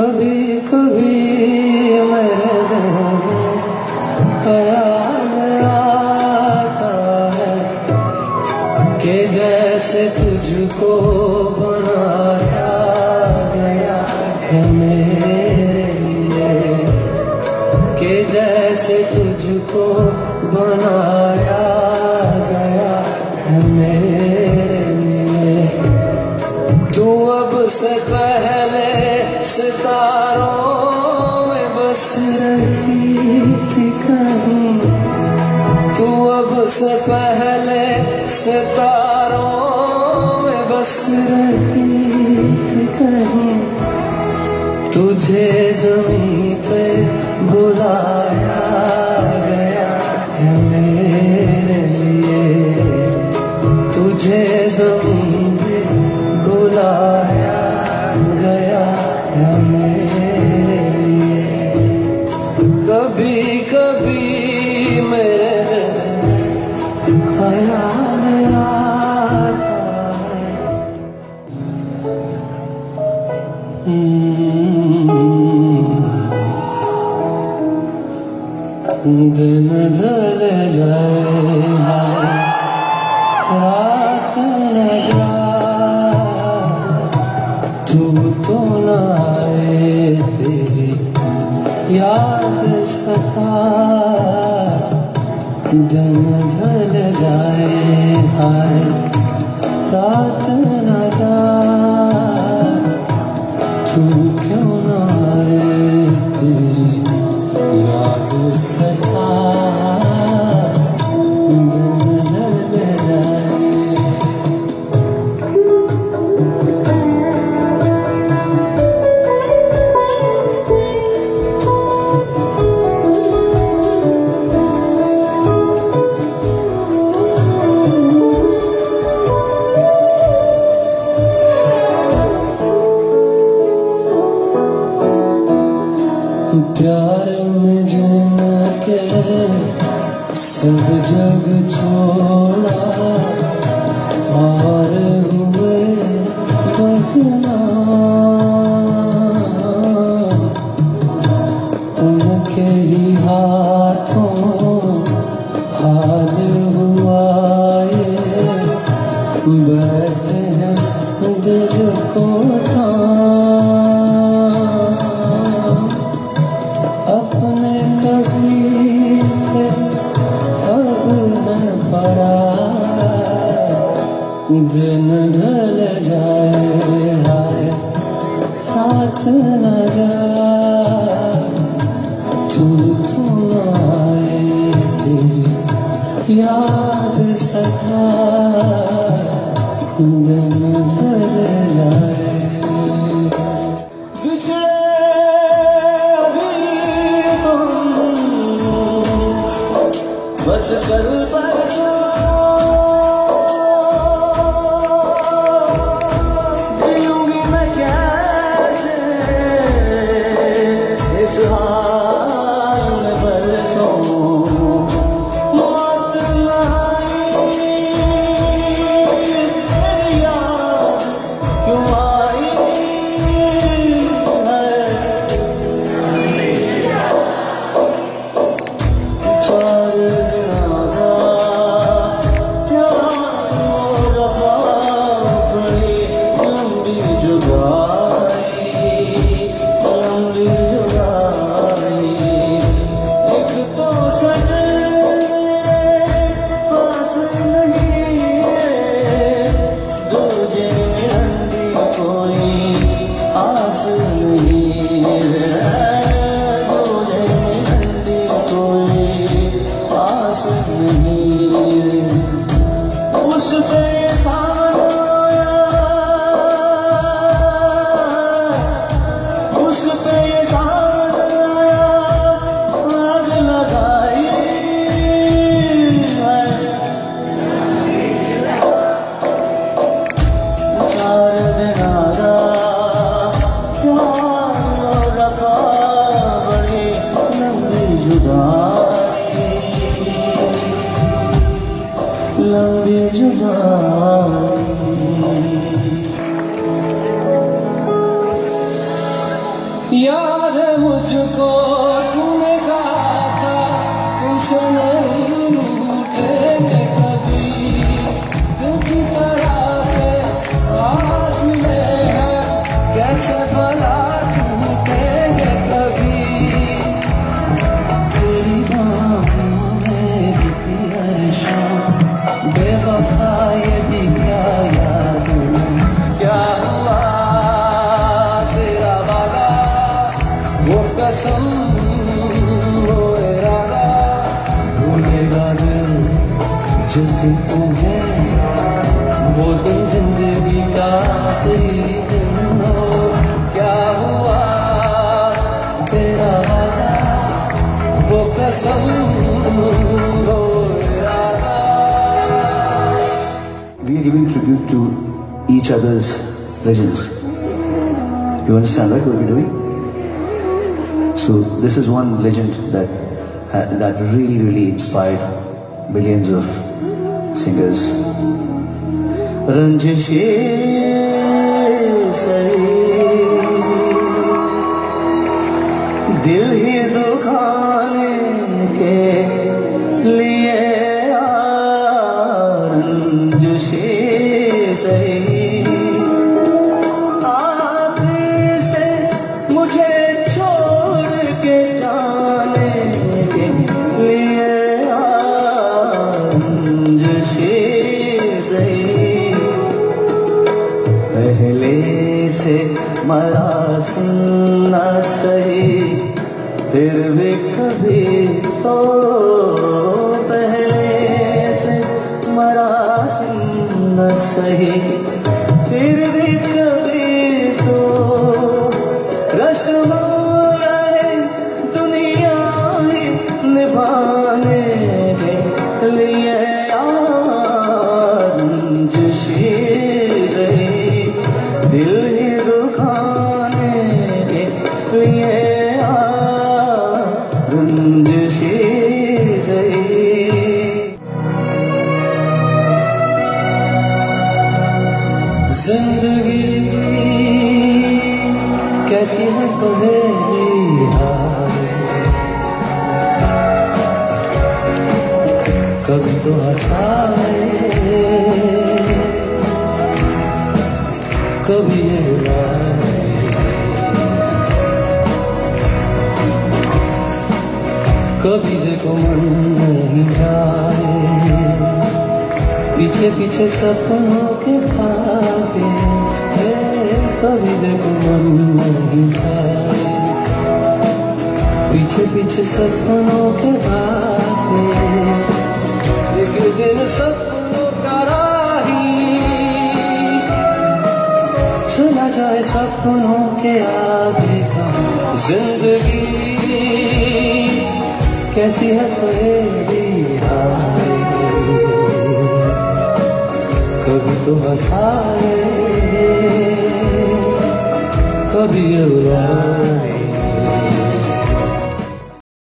कभी कभी मेरे दिल में ख्याल आता है कि जैसे तुझको बनाया गया है मेरे लिए, कि जैसे तुझको बनाया गया है मेरे लिए। तू अब से पहले से पहले सितारों में बस रही। थी कहीं तुझे ज़मीन पे बुलाया दिन ढल जाए रात न जाए, तू तो न आए तेरी याद सता। दिन ढल जाए हाय, रात न जग छोड़ा और हुए बदनाम दिन ढल जाए हाय रात न जाए। तू तो आए याद सदा। दिन ढल जाए। बिछड़े अभी तुम बस कल Lord. भूलेगा दिल जिस दिन तुम्हें वो दिन जिंदगी का आखिरी दिन हो क्या हुआ तेरा वादा वो कसम वो इरादा We are giving tribute to each other's legends. You understand, right? What we're doing? So this is one legend that that really, really inspired millions of singers. पहले से मरा सुनना सही फिर भी कभी तो पहले से मरा सुनना सही। कैसी है कभी तो हंसाए कभी देखो मन नहीं जाए। पीछे पीछे सपनों के भागे कभी देखो मन नहीं जाए। पीछे पीछे सपनों के भागे एक दिन सपनों का राही। चला जाए सपनों के आगे का ज़िंदगी। कैसी है पहेली कभी तो हंसाए कभी रुलाए